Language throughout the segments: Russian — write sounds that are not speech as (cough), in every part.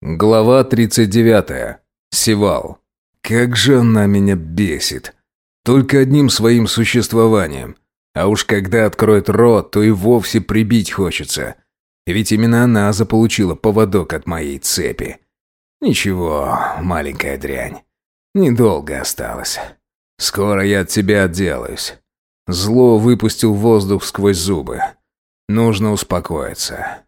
Глава 39. Севал. Как же она меня бесит. Только одним своим существованием. А уж когда откроет рот, то и вовсе прибить хочется. Ведь именно она заполучила поводок от моей цепи. Ничего, маленькая дрянь. Недолго осталось. Скоро я от тебя отделаюсь. Зло выпустил воздух сквозь зубы. Нужно успокоиться.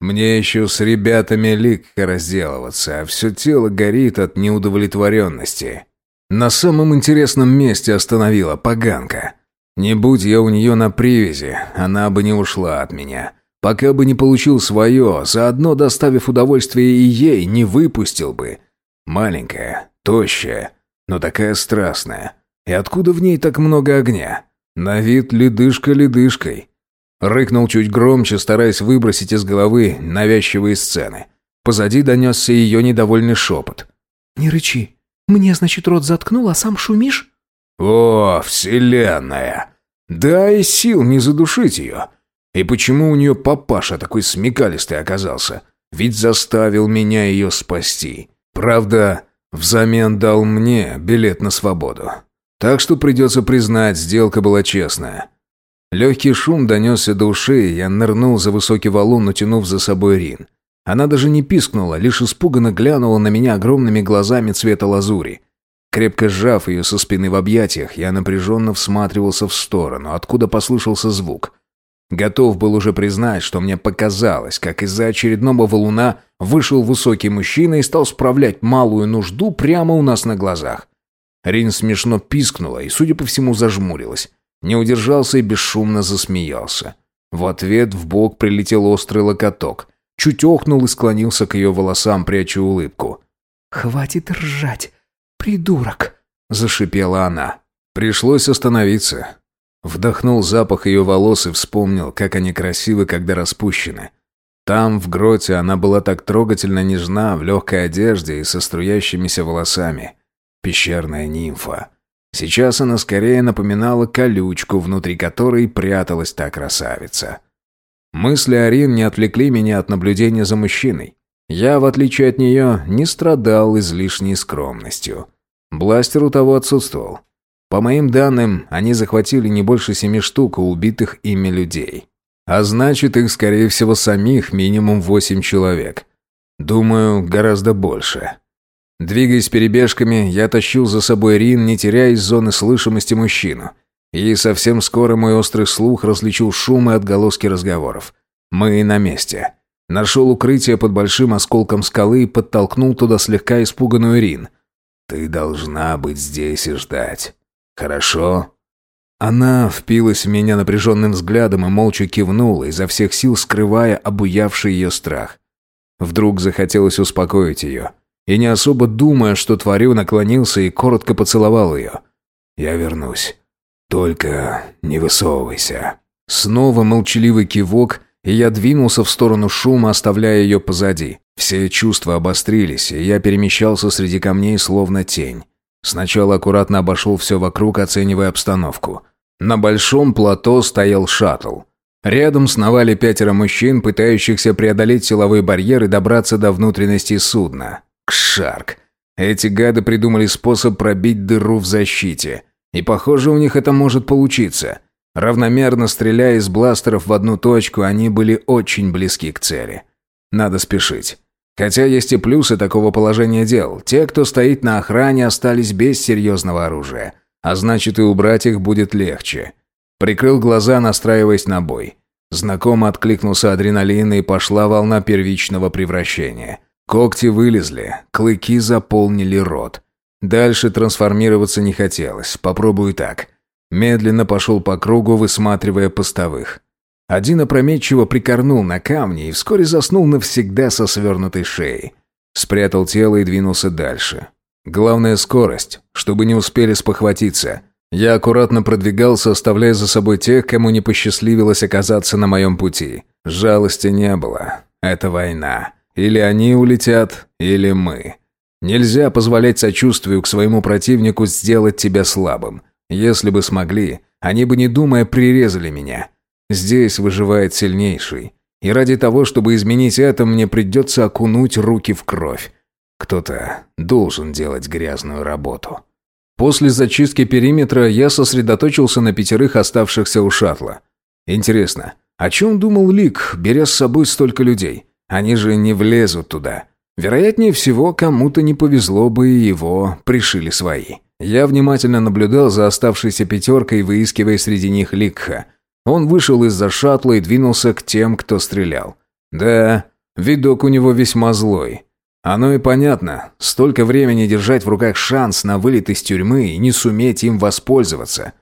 Мне еще с ребятами лик разделываться, а все тело горит от неудовлетворенности. На самом интересном месте остановила поганка. Не будь я у нее на привязи, она бы не ушла от меня. Пока бы не получил свое, заодно доставив удовольствие и ей, не выпустил бы. Маленькая, тощая, но такая страстная. И откуда в ней так много огня? На вид ледышка ледышкой. Рыкнул чуть громче, стараясь выбросить из головы навязчивые сцены. Позади донесся ее недовольный шепот. «Не рычи. Мне, значит, рот заткнул, а сам шумишь?» «О, вселенная! Дай сил не задушить ее. И почему у нее папаша такой смекалистый оказался? Ведь заставил меня ее спасти. Правда, взамен дал мне билет на свободу. Так что придется признать, сделка была честная. Легкий шум донесся до ушей, я нырнул за высокий валун, натянув за собой Рин. Она даже не пискнула, лишь испуганно глянула на меня огромными глазами цвета лазури. Крепко сжав ее со спины в объятиях, я напряженно всматривался в сторону, откуда послышался звук. Готов был уже признать, что мне показалось, как из-за очередного валуна вышел высокий мужчина и стал справлять малую нужду прямо у нас на глазах. Рин смешно пискнула и, судя по всему, зажмурилась. Не удержался и бесшумно засмеялся. В ответ в бок прилетел острый локоток. Чуть охнул и склонился к ее волосам, пряча улыбку. «Хватит ржать, придурок!» – зашипела она. Пришлось остановиться. Вдохнул запах ее волос и вспомнил, как они красивы, когда распущены. Там, в гроте, она была так трогательно нежна, в легкой одежде и со струящимися волосами. Пещерная нимфа. Сейчас она скорее напоминала колючку, внутри которой пряталась та красавица. Мысли Арин не отвлекли меня от наблюдения за мужчиной. Я, в отличие от нее, не страдал излишней скромностью. Бластер у того отсутствовал. По моим данным, они захватили не больше семи штук у убитых ими людей. А значит, их, скорее всего, самих минимум восемь человек. Думаю, гораздо больше. Двигаясь перебежками, я тащил за собой Рин, не теряя из зоны слышимости мужчину. И совсем скоро мой острый слух различил шум и отголоски разговоров. Мы на месте. Нашел укрытие под большим осколком скалы и подтолкнул туда слегка испуганную Рин. «Ты должна быть здесь и ждать. Хорошо?» Она впилась в меня напряженным взглядом и молча кивнула, изо всех сил скрывая обуявший ее страх. Вдруг захотелось успокоить ее и, не особо думая, что творю, наклонился и коротко поцеловал ее. «Я вернусь. Только не высовывайся». Снова молчаливый кивок, и я двинулся в сторону шума, оставляя ее позади. Все чувства обострились, и я перемещался среди камней, словно тень. Сначала аккуратно обошел все вокруг, оценивая обстановку. На большом плато стоял шаттл. Рядом сновали пятеро мужчин, пытающихся преодолеть силовой барьер и добраться до внутренности судна. Кшарк. Эти гады придумали способ пробить дыру в защите. И похоже, у них это может получиться. Равномерно стреляя из бластеров в одну точку, они были очень близки к цели. Надо спешить. Хотя есть и плюсы такого положения дел. Те, кто стоит на охране, остались без серьезного оружия. А значит, и убрать их будет легче. Прикрыл глаза, настраиваясь на бой. Знакомо откликнулся адреналин, и пошла волна первичного превращения. Когти вылезли, клыки заполнили рот. Дальше трансформироваться не хотелось, попробую так. Медленно пошел по кругу, высматривая постовых. Один опрометчиво прикорнул на камне и вскоре заснул навсегда со свернутой шеей. Спрятал тело и двинулся дальше. Главная скорость, чтобы не успели спохватиться. Я аккуратно продвигался, оставляя за собой тех, кому не посчастливилось оказаться на моем пути. Жалости не было. Это война. Или они улетят, или мы. Нельзя позволять сочувствию к своему противнику сделать тебя слабым. Если бы смогли, они бы, не думая, прирезали меня. Здесь выживает сильнейший. И ради того, чтобы изменить это, мне придется окунуть руки в кровь. Кто-то должен делать грязную работу. После зачистки периметра я сосредоточился на пятерых оставшихся у шаттла. Интересно, о чем думал Лик, беря с собой столько людей? Они же не влезут туда. Вероятнее всего, кому-то не повезло бы и его пришили свои. Я внимательно наблюдал за оставшейся пятеркой, выискивая среди них Ликха. Он вышел из-за шаттла и двинулся к тем, кто стрелял. Да, видок у него весьма злой. Оно и понятно. Столько времени держать в руках шанс на вылет из тюрьмы и не суметь им воспользоваться.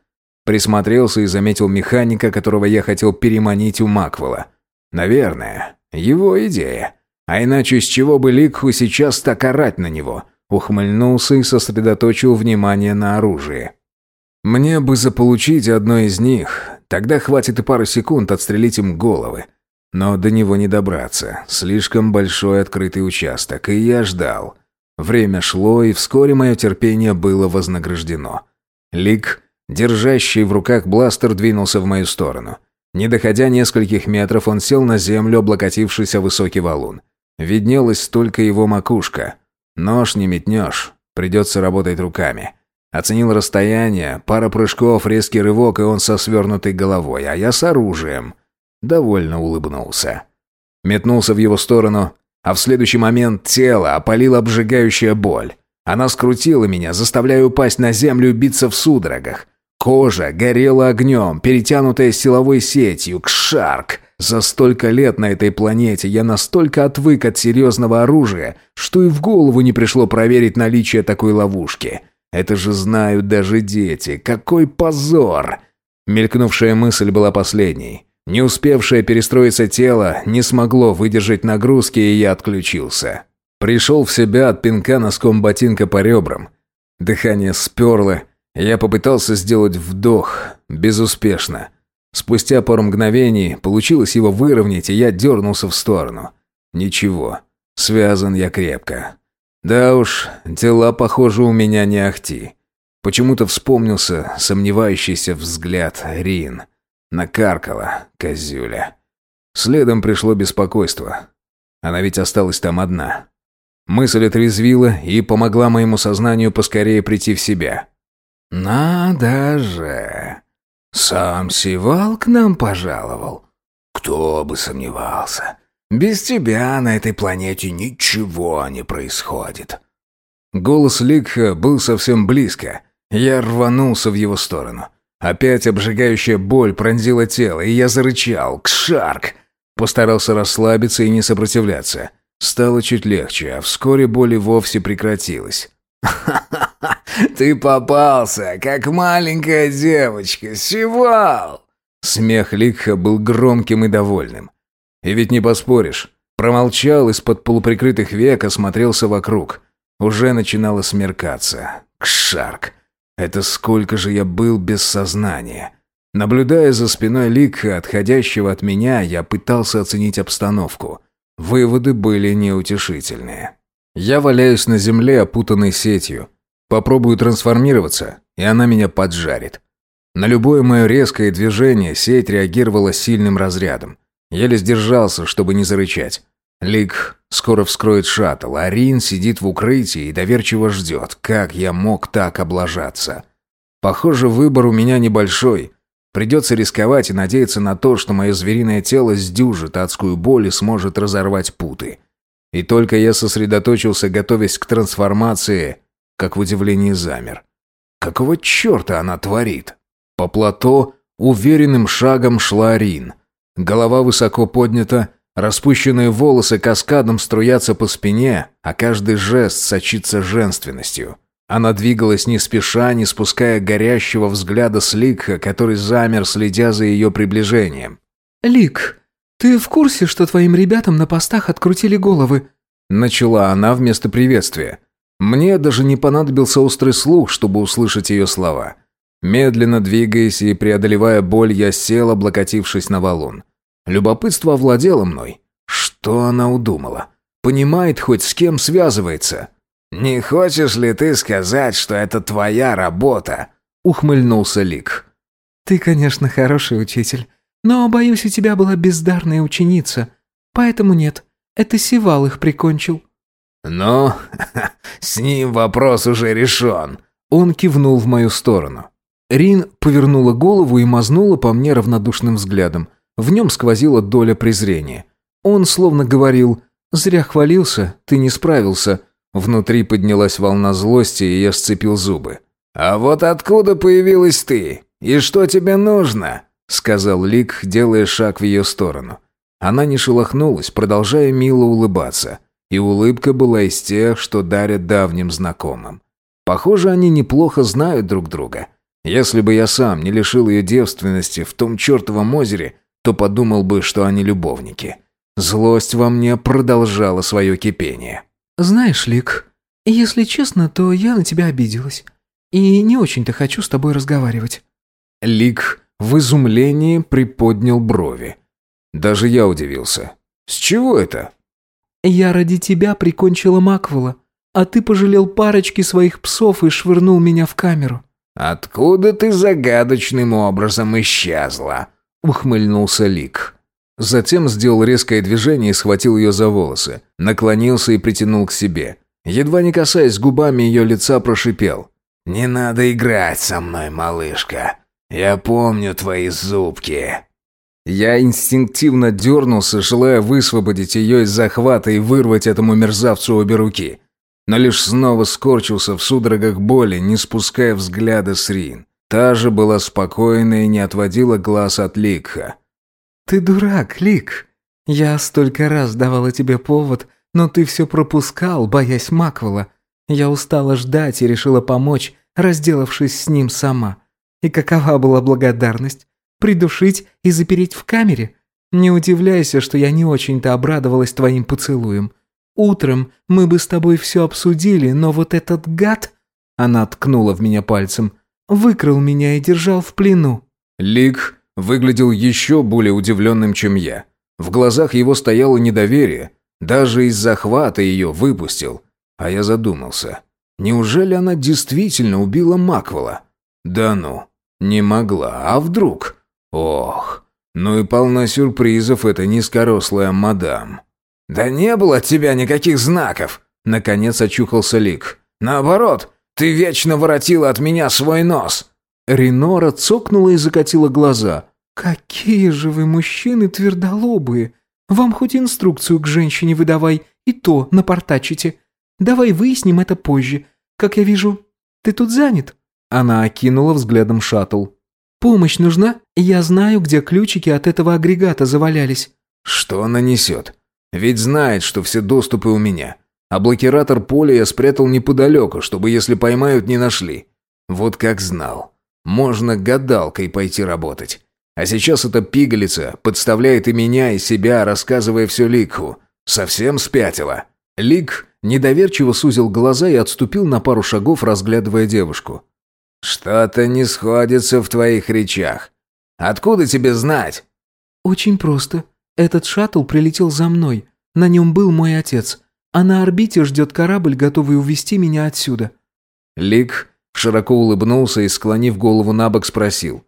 Присмотрелся и заметил механика, которого я хотел переманить у Маквела. Наверное, его идея. А иначе с чего бы Ликху сейчас так орать на него? Ухмыльнулся и сосредоточил внимание на оружии. Мне бы заполучить одно из них, тогда хватит и пары секунд отстрелить им головы. Но до него не добраться, слишком большой открытый участок, и я ждал. Время шло, и вскоре мое терпение было вознаграждено. Лик, держащий в руках бластер, двинулся в мою сторону. Не доходя нескольких метров, он сел на землю, облокотившись о высокий валун. Виднелась только его макушка. Нож не метнешь, придется работать руками. Оценил расстояние, пара прыжков, резкий рывок, и он со свернутой головой, а я с оружием. Довольно улыбнулся. Метнулся в его сторону, а в следующий момент тело опалила обжигающая боль. Она скрутила меня, заставляя упасть на землю и биться в судорогах. Кожа горела огнем, перетянутая силовой сетью. Кшарк! За столько лет на этой планете я настолько отвык от серьезного оружия, что и в голову не пришло проверить наличие такой ловушки. Это же знают даже дети. Какой позор! Мелькнувшая мысль была последней. Не успевшее перестроиться тело не смогло выдержать нагрузки, и я отключился. Пришел в себя от пинка носком ботинка по ребрам. Дыхание сперло, я попытался сделать вдох, безуспешно. Спустя пару мгновений получилось его выровнять, и я дернулся в сторону. Ничего, связан я крепко. Да уж, дела, похоже, у меня не ахти. Почему-то вспомнился сомневающийся взгляд Рин. Накаркала, козюля. Следом пришло беспокойство. Она ведь осталась там одна. Мысль отрезвила и помогла моему сознанию поскорее прийти в себя. «Надо же! Сам Сивал к нам пожаловал. Кто бы сомневался. Без тебя на этой планете ничего не происходит». Голос Ликха был совсем близко. Я рванулся в его сторону. Опять обжигающая боль пронзила тело, и я зарычал. «Кшарк!» Постарался расслабиться и не сопротивляться. Стало чуть легче, а вскоре боль вовсе прекратилась. (laughs) «Ха-ха-ха! (laughs) Ты попался, как маленькая девочка! Сивал!» Смех Ликха был громким и довольным. И ведь не поспоришь. Промолчал из-под полуприкрытых век, осмотрелся вокруг. Уже начинало смеркаться. Кшарк! Это сколько же я был без сознания. Наблюдая за спиной Ликха, отходящего от меня, я пытался оценить обстановку. Выводы были неутешительные. Я валяюсь на земле, опутанной сетью. Попробую трансформироваться, и она меня поджарит. На любое мое резкое движение сеть реагировала сильным разрядом. Еле сдержался, чтобы не зарычать. Лик скоро вскроет шаттл, а Рин сидит в укрытии и доверчиво ждет, как я мог так облажаться. Похоже, выбор у меня небольшой. Придется рисковать и надеяться на то, что мое звериное тело сдюжит адскую боль и сможет разорвать путы. И только я сосредоточился, готовясь к трансформации, как в удивлении замер. Какого черта она творит? По плато уверенным шагом шла Рин. Голова высоко поднята, Распущенные волосы каскадом струятся по спине, а каждый жест сочится женственностью. Она двигалась не спеша, не спуская горящего взгляда с Ликха, который замер, следя за ее приближением. «Лик, ты в курсе, что твоим ребятам на постах открутили головы?» Начала она вместо приветствия. Мне даже не понадобился острый слух, чтобы услышать ее слова. Медленно двигаясь и преодолевая боль, я сел, облокотившись на валун. Любопытство овладело мной. Что она удумала? Понимает хоть с кем связывается? «Не хочешь ли ты сказать, что это твоя работа?» Ухмыльнулся Лик. «Ты, конечно, хороший учитель, Но, боюсь, у тебя была бездарная ученица. Поэтому нет, это Севал их прикончил». «Ну, (laughs) с ним вопрос уже решен». Он кивнул в мою сторону. Рин повернула голову и мазнула по мне равнодушным взглядом. В нем сквозила доля презрения. Он словно говорил «Зря хвалился, ты не справился». Внутри поднялась волна злости, и я сцепил зубы. «А вот откуда появилась ты? И что тебе нужно?» Сказал Лик, делая шаг в ее сторону. Она не шелохнулась, продолжая мило улыбаться. И улыбка была из тех, что дарят давним знакомым. Похоже, они неплохо знают друг друга. Если бы я сам не лишил ее девственности в том чертовом озере, то подумал бы, что они любовники. Злость во мне продолжала свое кипение. «Знаешь, Лик, если честно, то я на тебя обиделась. И не очень-то хочу с тобой разговаривать». Лик в изумлении приподнял брови. Даже я удивился. «С чего это?» «Я ради тебя прикончила Маквела, а ты пожалел парочки своих псов и швырнул меня в камеру. «Откуда ты загадочным образом исчезла?» — ухмыльнулся Лик. Затем сделал резкое движение и схватил ее за волосы, наклонился и притянул к себе. Едва не касаясь губами ее лица, прошипел. «Не надо играть со мной, малышка. Я помню твои зубки». Я инстинктивно дернулся, желая высвободить ее из захвата и вырвать этому мерзавцу обе руки но лишь снова скорчился в судорогах боли, не спуская взгляда с Рин. Та же была спокойна и не отводила глаз от Ликха. «Ты дурак, Лик. Я столько раз давала тебе повод, но ты все пропускал, боясь Маквела. Я устала ждать и решила помочь, разделавшись с ним сама. И какова была благодарность? Придушить и запереть в камере? Не удивляйся, что я не очень-то обрадовалась твоим поцелуем. Утром мы бы с тобой все обсудили, но вот этот гад...» Она ткнула в меня пальцем. «Выкрал меня и держал в плену». Лик выглядел еще более удивленным, чем я. В глазах его стояло недоверие. Даже из захвата ее выпустил. А я задумался. Неужели она действительно убила Маквела? Да ну, не могла. А вдруг? Ох, ну и полна сюрпризов эта низкорослая мадам. «Да не было от тебя никаких знаков!» Наконец очухался Лик. «Наоборот, ты вечно воротила от меня свой нос!» Ренора цокнула и закатила глаза. «Какие же вы мужчины твердолобые! Вам хоть инструкцию к женщине выдавай, и то напортачите. Давай выясним это позже. Как я вижу, ты тут занят?» Она окинула взглядом шаттл. «Помощь нужна? Я знаю, где ключики от этого агрегата завалялись». «Что она несет? Ведь знает, что все доступы у меня. А блокиратор поля я спрятал неподалеку, чтобы, если поймают, не нашли. Вот как знал. Можно гадалкой пойти работать. А сейчас эта пигалица подставляет и меня, и себя, рассказывая все Ликху. Совсем спятила. Лик недоверчиво сузил глаза и отступил на пару шагов, разглядывая девушку. «Что-то не сходится в твоих речах. Откуда тебе знать?» «Очень просто. Этот шаттл прилетел за мной. На нем был мой отец. А на орбите ждет корабль, готовый увезти меня отсюда». Лик широко улыбнулся и, склонив голову на бок, спросил.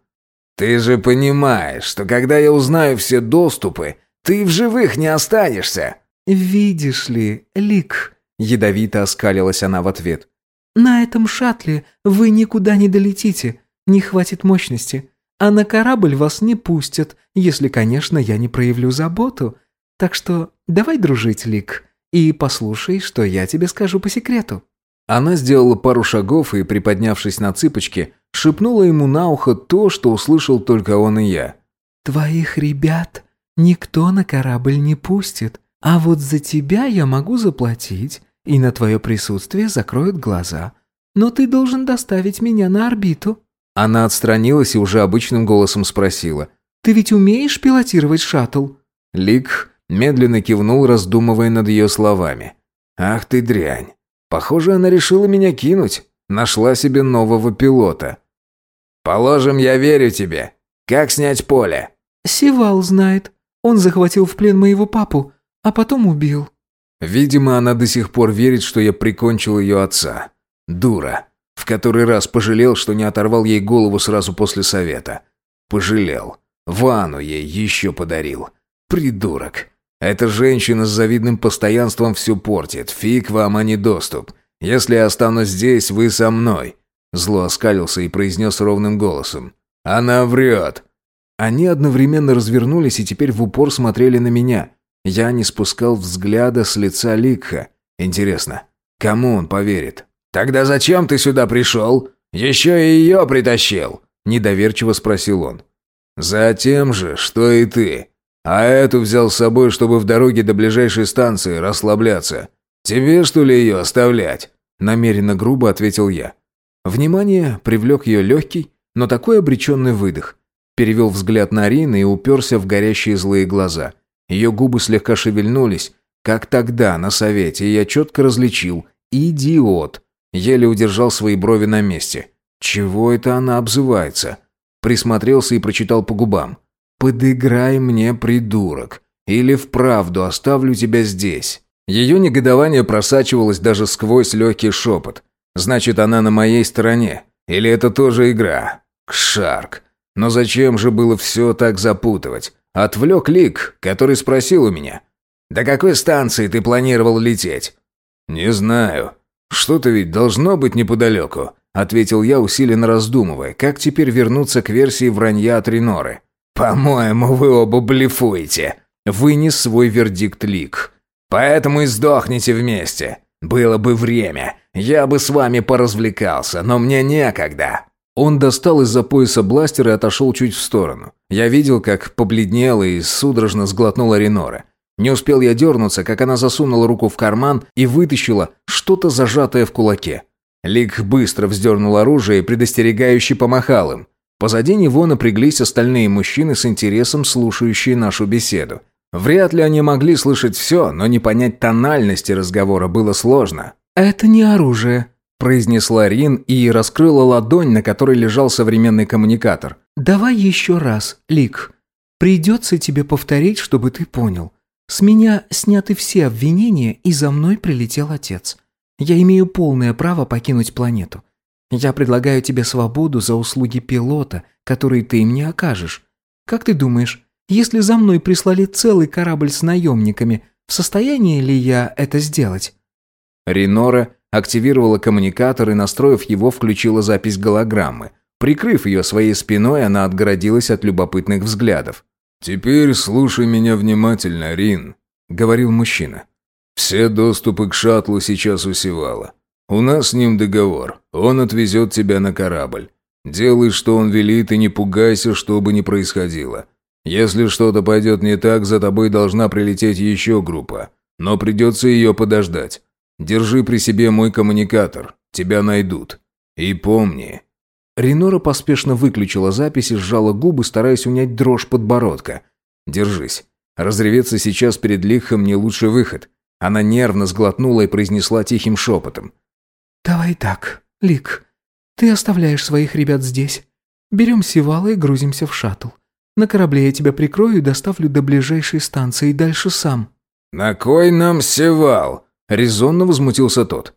«Ты же понимаешь, что когда я узнаю все доступы, ты в живых не останешься?» «Видишь ли, Лик...» — ядовито оскалилась она в ответ. «На этом шаттле вы никуда не долетите. Не хватит мощности. А на корабль вас не пустят, если, конечно, я не проявлю заботу. Так что давай дружить, Лик, и послушай, что я тебе скажу по секрету». Она сделала пару шагов и, приподнявшись на цыпочки, шепнула ему на ухо то, что услышал только он и я. «Твоих ребят никто на корабль не пустит, а вот за тебя я могу заплатить, и на твое присутствие закроют глаза. Но ты должен доставить меня на орбиту». Она отстранилась и уже обычным голосом спросила. «Ты ведь умеешь пилотировать шаттл?» Лик медленно кивнул, раздумывая над ее словами. «Ах ты дрянь! Похоже, она решила меня кинуть. Нашла себе нового пилота». «Положим, я верю тебе. Как снять поле?» «Сивал знает. Он захватил в плен моего папу, а потом убил». Видимо, она до сих пор верит, что я прикончил ее отца. Дура. В который раз пожалел, что не оторвал ей голову сразу после совета. Пожалел. Ванну ей еще подарил. Придурок. Эта женщина с завидным постоянством все портит. Фиг вам, а не доступ. Если я останусь здесь, вы со мной». Зло оскалился и произнес ровным голосом. «Она врет». Они одновременно развернулись и теперь в упор смотрели на меня. Я не спускал взгляда с лица Ликха. Интересно, кому он поверит? «Тогда зачем ты сюда пришел? Еще и ее притащил?» Недоверчиво спросил он. «Затем же, что и ты. А эту взял с собой, чтобы в дороге до ближайшей станции расслабляться. Тебе, что ли, ее оставлять?» Намеренно грубо ответил я. Внимание привлек ее легкий, но такой обреченный выдох. Перевел взгляд на Рин и уперся в горящие злые глаза. Ее губы слегка шевельнулись, как тогда на совете, и я четко различил «Идиот!» Еле удержал свои брови на месте. «Чего это она обзывается?» Присмотрелся и прочитал по губам. «Подыграй мне, придурок, или вправду оставлю тебя здесь». Ее негодование просачивалось даже сквозь легкий шепот. «Значит, она на моей стороне. Или это тоже игра?» «Кшарк. Но зачем же было все так запутывать?» Отвлек Лик, который спросил у меня. «До какой станции ты планировал лететь?» «Не знаю. Что-то ведь должно быть неподалеку», ответил я, усиленно раздумывая, как теперь вернуться к версии вранья от Реноры. «По-моему, вы оба блефуете», вынес свой вердикт Лик. «Поэтому и сдохните вместе. Было бы время, я бы с вами поразвлекался, но мне некогда». Он достал из-за пояса бластер и отошел чуть в сторону. Я видел, как побледнела и судорожно сглотнула Ренора. Не успел я дернуться, как она засунула руку в карман и вытащила что-то зажатое в кулаке. Лик быстро вздернул оружие и предостерегающе помахал им. Позади него напряглись остальные мужчины с интересом, слушающие нашу беседу. Вряд ли они могли слышать все, но не понять тональности разговора было сложно. «Это не оружие», произнесла Рин и раскрыла ладонь, на которой лежал современный коммуникатор. «Давай еще раз, Лик. Придется тебе повторить, чтобы ты понял. С меня сняты все обвинения, и за мной прилетел отец. Я имею полное право покинуть планету. Я предлагаю тебе свободу за услуги пилота, которые ты мне окажешь. Как ты думаешь, если за мной прислали целый корабль с наемниками, в состоянии ли я это сделать?» Ринора активировала коммуникатор и, настроив его, включила запись голограммы. Прикрыв ее своей спиной, она отгородилась от любопытных взглядов. «Теперь слушай меня внимательно, Рин», — говорил мужчина. «Все доступы к шаттлу сейчас у Севала. У нас с ним договор. Он отвезет тебя на корабль. Делай, что он велит, и не пугайся, что бы ни происходило. Если что-то пойдет не так, за тобой должна прилететь еще группа. Но придется ее подождать. Держи при себе мой коммуникатор. Тебя найдут. И помни...» Ренора поспешно выключила запись и сжала губы, стараясь унять дрожь подбородка. «Держись. Разреветься сейчас перед Лихом не лучший выход». Она нервно сглотнула и произнесла тихим шепотом. «Давай так, Лик. Ты оставляешь своих ребят здесь. Берем Севала и грузимся в шаттл. На корабле я тебя прикрою и доставлю до ближайшей станции и дальше сам». «На кой нам Севал?» Резонно возмутился тот.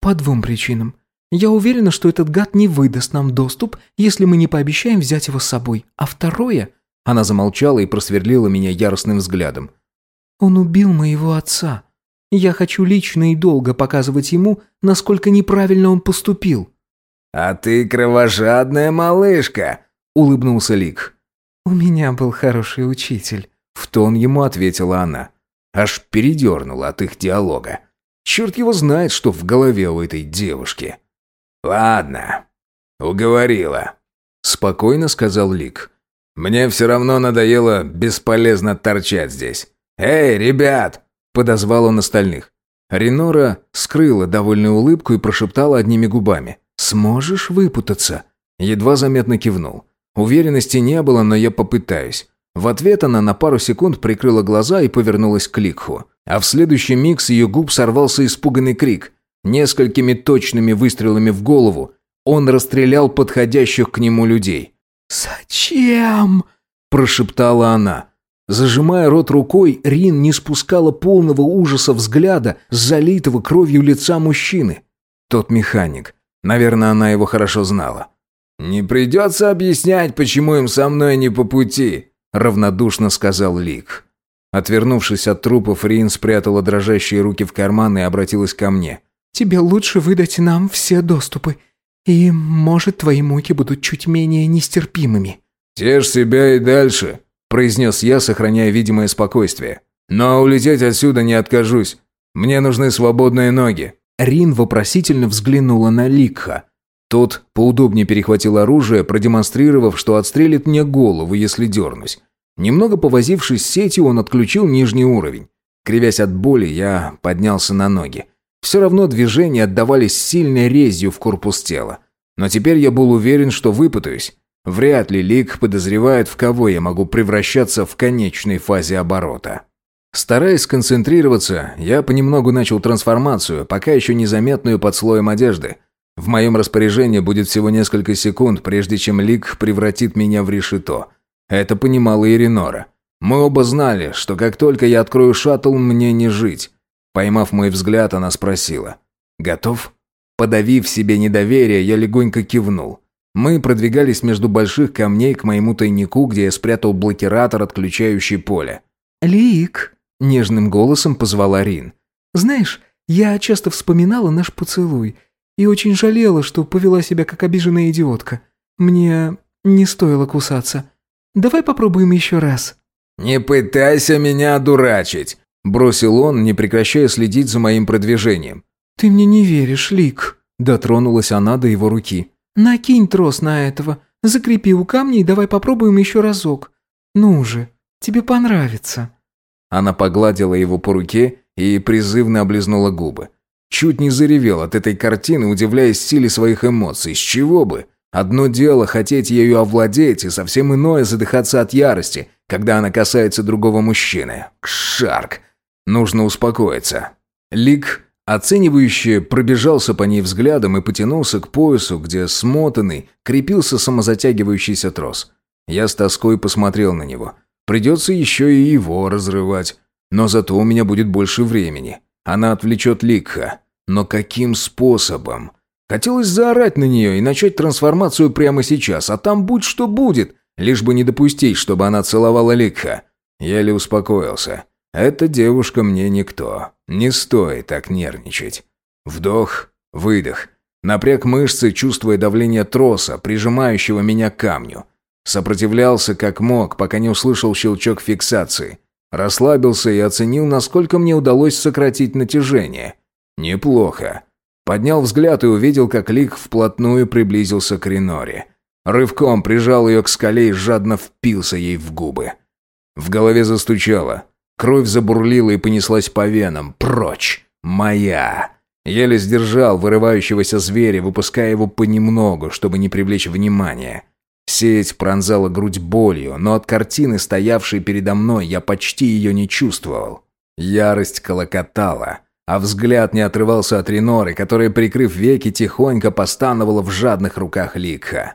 «По двум причинам. Я уверена, что этот гад не выдаст нам доступ, если мы не пообещаем взять его с собой. А второе...» Она замолчала и просверлила меня яростным взглядом. «Он убил моего отца. Я хочу лично и долго показывать ему, насколько неправильно он поступил». «А ты кровожадная малышка», — улыбнулся Лик. «У меня был хороший учитель», — в тон ему ответила она. Аж передернуло от их диалога. Черт его знает, что в голове у этой девушки. «Ладно, уговорила», — спокойно сказал Лик. «Мне все равно надоело бесполезно торчать здесь. Эй, ребят!» — подозвал он остальных. Ренора скрыла довольную улыбку и прошептала одними губами. «Сможешь выпутаться?» Едва заметно кивнул. Уверенности не было, но я попытаюсь. В ответ она на пару секунд прикрыла глаза и повернулась к Ликху. А в следующий миг с ее губ сорвался испуганный крик. Несколькими точными выстрелами в голову он расстрелял подходящих к нему людей. «Зачем?» – прошептала она. Зажимая рот рукой, Рин не спускала полного ужаса взгляда с залитого кровью лица мужчины. Тот механик. Наверное, она его хорошо знала. «Не придется объяснять, почему им со мной не по пути», — равнодушно сказал Лик. Отвернувшись от трупов, Рин спрятала дрожащие руки в карман и обратилась ко мне. «Тебе лучше выдать нам все доступы, и, может, твои муки будут чуть менее нестерпимыми». «Тешь себя и дальше», — произнес я, сохраняя видимое спокойствие. «Но улететь отсюда не откажусь. Мне нужны свободные ноги». Рин вопросительно взглянула на Ликха. Тот поудобнее перехватил оружие, продемонстрировав, что отстрелит мне голову, если дернусь. Немного повозившись с сетью, он отключил нижний уровень. Кривясь от боли, я поднялся на ноги. Все равно движения отдавались сильной резью в корпус тела. Но теперь я был уверен, что выпутаюсь. Вряд ли Лик подозревает, в кого я могу превращаться в конечной фазе оборота. Стараясь сконцентрироваться, я понемногу начал трансформацию, пока еще незаметную под слоем одежды. В моем распоряжении будет всего несколько секунд, прежде чем Лик превратит меня в решето. Это понимала и Ренора. Мы оба знали, что как только я открою шаттл, мне не жить. Поймав мой взгляд, она спросила. «Готов?» Подавив себе недоверие, я легонько кивнул. Мы продвигались между больших камней к моему тайнику, где я спрятал блокиратор, отключающий поле. «Лик!» – нежным голосом позвала Рин. «Знаешь, я часто вспоминала наш поцелуй и очень жалела, что повела себя как обиженная идиотка. Мне не стоило кусаться. Давай попробуем еще раз». «Не пытайся меня одурачить!» – бросил он, не прекращая следить за моим продвижением. «Ты мне не веришь, Лик!» – дотронулась она до его руки. «Накинь трос на этого, закрепи у камня и давай попробуем еще разок. Ну же, тебе понравится». Она погладила его по руке и призывно облизнула губы. Чуть не заревел от этой картины, удивляясь силе своих эмоций. С чего бы? Одно дело хотеть ею овладеть, и совсем иное задыхаться от ярости, когда она касается другого мужчины. Кшарк! Нужно успокоиться. Лик, оценивающе, пробежался по ней взглядом и потянулся к поясу, где смотанный крепился самозатягивающийся трос. Я с тоской посмотрел на него. Придется еще и его разрывать. Но зато у меня будет больше времени. Она отвлечет Ликха. Но каким способом? Хотелось заорать на нее и начать трансформацию прямо сейчас, а там будь что будет, лишь бы не допустить, чтобы она целовала Ликха. Еле успокоился. Эта девушка мне никто. Не стоит так нервничать. Вдох, выдох. Напряг мышцы, чувствуя давление троса, прижимающего меня к камню. Сопротивлялся как мог, пока не услышал щелчок фиксации. Расслабился и оценил, насколько мне удалось сократить натяжение. Неплохо. Поднял взгляд и увидел, как Лик вплотную приблизился к Реноре. Рывком прижал ее к скале и жадно впился ей в губы. В голове застучало. Кровь забурлила и понеслась по венам. «Прочь! Моя!» Еле сдержал вырывающегося зверя, выпуская его понемногу, чтобы не привлечь внимания. Сеть пронзала грудь болью, но от картины, стоявшей передо мной, я почти ее не чувствовал. Ярость колокотала а взгляд не отрывался от Реноры, которая, прикрыв веки, тихонько постановала в жадных руках Ликха.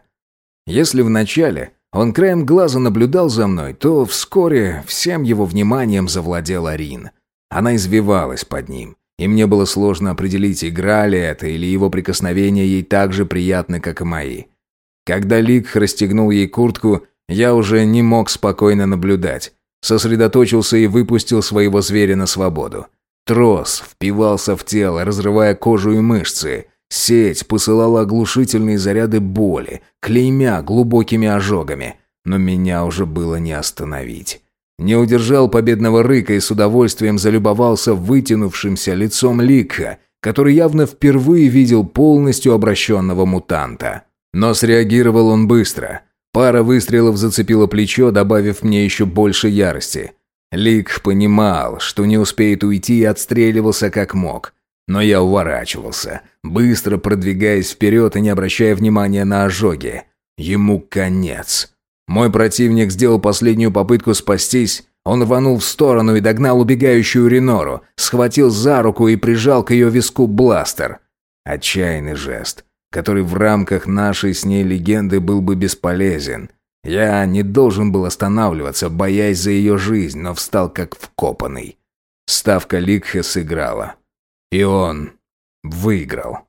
Если вначале он краем глаза наблюдал за мной, то вскоре всем его вниманием завладел Арин. Она извивалась под ним, и мне было сложно определить, игра ли это или его прикосновения ей так же приятны, как и мои. Когда Лик расстегнул ей куртку, я уже не мог спокойно наблюдать. Сосредоточился и выпустил своего зверя на свободу. Трос впивался в тело, разрывая кожу и мышцы. Сеть посылала оглушительные заряды боли, клеймя глубокими ожогами. Но меня уже было не остановить. Не удержал победного рыка и с удовольствием залюбовался вытянувшимся лицом Лика, который явно впервые видел полностью обращенного мутанта. Но среагировал он быстро. Пара выстрелов зацепила плечо, добавив мне еще больше ярости. Лик понимал, что не успеет уйти и отстреливался как мог. Но я уворачивался, быстро продвигаясь вперед и не обращая внимания на ожоги. Ему конец. Мой противник сделал последнюю попытку спастись. Он рванул в сторону и догнал убегающую Ренору, схватил за руку и прижал к ее виску бластер. Отчаянный жест, который в рамках нашей с ней легенды был бы бесполезен. Я не должен был останавливаться, боясь за ее жизнь, но встал как вкопанный. Ставка Ликха сыграла. И он выиграл.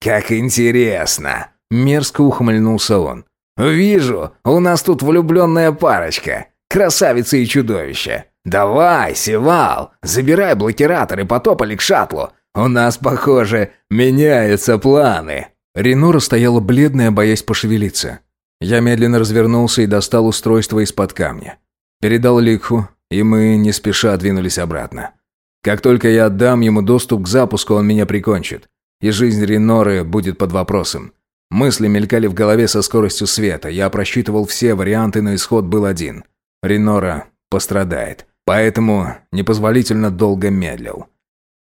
«Как интересно!» мерзко ухмыльнулся он. «Вижу, у нас тут влюбленная парочка. Красавица и чудовище. Давай, Севал, забирай блокиратор и потопали к шаттлу. У нас, похоже, меняются планы». Ренора стояла бледная, боясь пошевелиться. Я медленно развернулся и достал устройство из-под камня. Передал Ликху, и мы не спеша двинулись обратно. Как только я отдам ему доступ к запуску, он меня прикончит. И жизнь Реноры будет под вопросом. Мысли мелькали в голове со скоростью света. Я просчитывал все варианты, но исход был один. Ренора пострадает. Поэтому непозволительно долго медлил.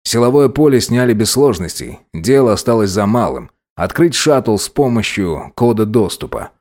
Силовое поле сняли без сложностей. Дело осталось за малым. Открыть шаттл с помощью кода доступа.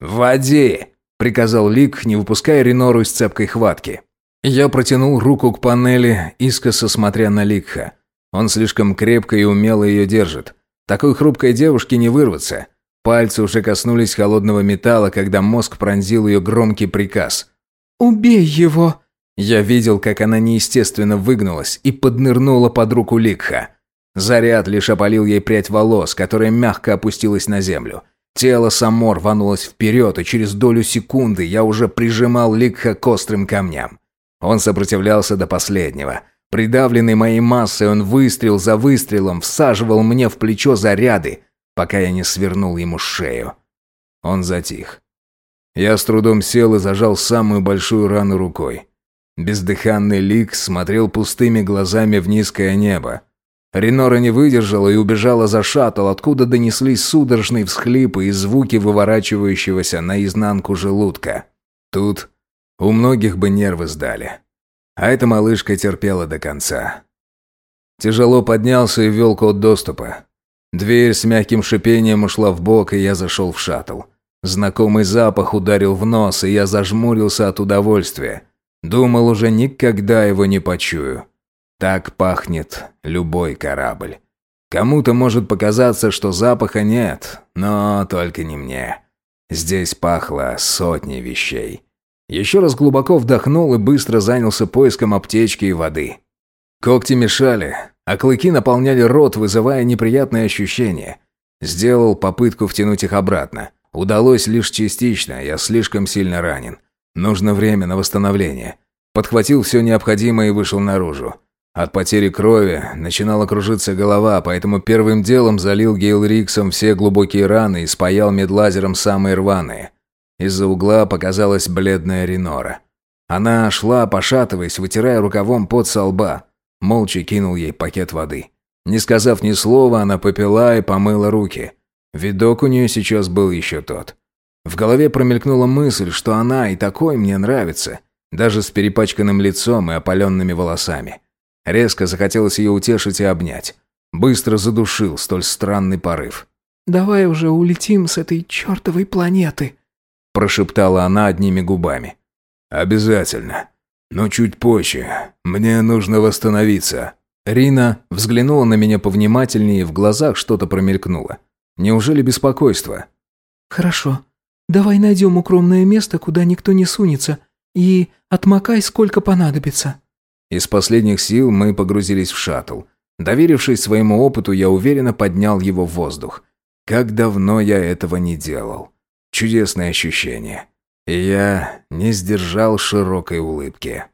«Вводи!» – приказал Лик, не выпуская Ренору из цепкой хватки. Я протянул руку к панели, искоса смотря на Ликха. Он слишком крепко и умело ее держит. Такой хрупкой девушке не вырваться. Пальцы уже коснулись холодного металла, когда мозг пронзил ее громкий приказ. «Убей его!» Я видел, как она неестественно выгнулась и поднырнула под руку Ликха. Заряд лишь опалил ей прядь волос, которая мягко опустилась на землю. Тело само рванулось вперед, и через долю секунды я уже прижимал Ликха к острым камням. Он сопротивлялся до последнего. Придавленный моей массой, он выстрел за выстрелом всаживал мне в плечо заряды, пока я не свернул ему шею. Он затих. Я с трудом сел и зажал самую большую рану рукой. Бездыханный лик смотрел пустыми глазами в низкое небо. Ренора не выдержала и убежала за шаттл, откуда донеслись судорожные всхлипы и звуки выворачивающегося наизнанку желудка. Тут у многих бы нервы сдали. А эта малышка терпела до конца. Тяжело поднялся и ввел код доступа. Дверь с мягким шипением ушла в бок, и я зашел в шаттл. Знакомый запах ударил в нос, и я зажмурился от удовольствия. Думал, уже никогда его не почую. Так пахнет любой корабль. Кому-то может показаться, что запаха нет, но только не мне. Здесь пахло сотней вещей. Еще раз глубоко вдохнул и быстро занялся поиском аптечки и воды. Когти мешали, а клыки наполняли рот, вызывая неприятные ощущения. Сделал попытку втянуть их обратно. Удалось лишь частично, я слишком сильно ранен. Нужно время на восстановление. Подхватил все необходимое и вышел наружу. От потери крови начинала кружиться голова, поэтому первым делом залил Гейлриксом все глубокие раны и спаял медлазером самые рваные. Из-за угла показалась бледная Ренора. Она шла, пошатываясь, вытирая рукавом пот со лба. Молча кинул ей пакет воды. Не сказав ни слова, она попила и помыла руки. Видок у нее сейчас был еще тот. В голове промелькнула мысль, что она и такой мне нравится, даже с перепачканным лицом и опаленными волосами. Резко захотелось ее утешить и обнять. Быстро задушил столь странный порыв. «Давай уже улетим с этой чертовой планеты», прошептала она одними губами. «Обязательно. Но чуть позже. Мне нужно восстановиться». Рина взглянула на меня повнимательнее, и в глазах что-то промелькнуло. Неужели беспокойство? «Хорошо. Давай найдем укромное место, куда никто не сунется, и отмокай сколько понадобится». Из последних сил мы погрузились в шаттл. Доверившись своему опыту, я уверенно поднял его в воздух. Как давно я этого не делал. Чудесное ощущение. И я не сдержал широкой улыбки.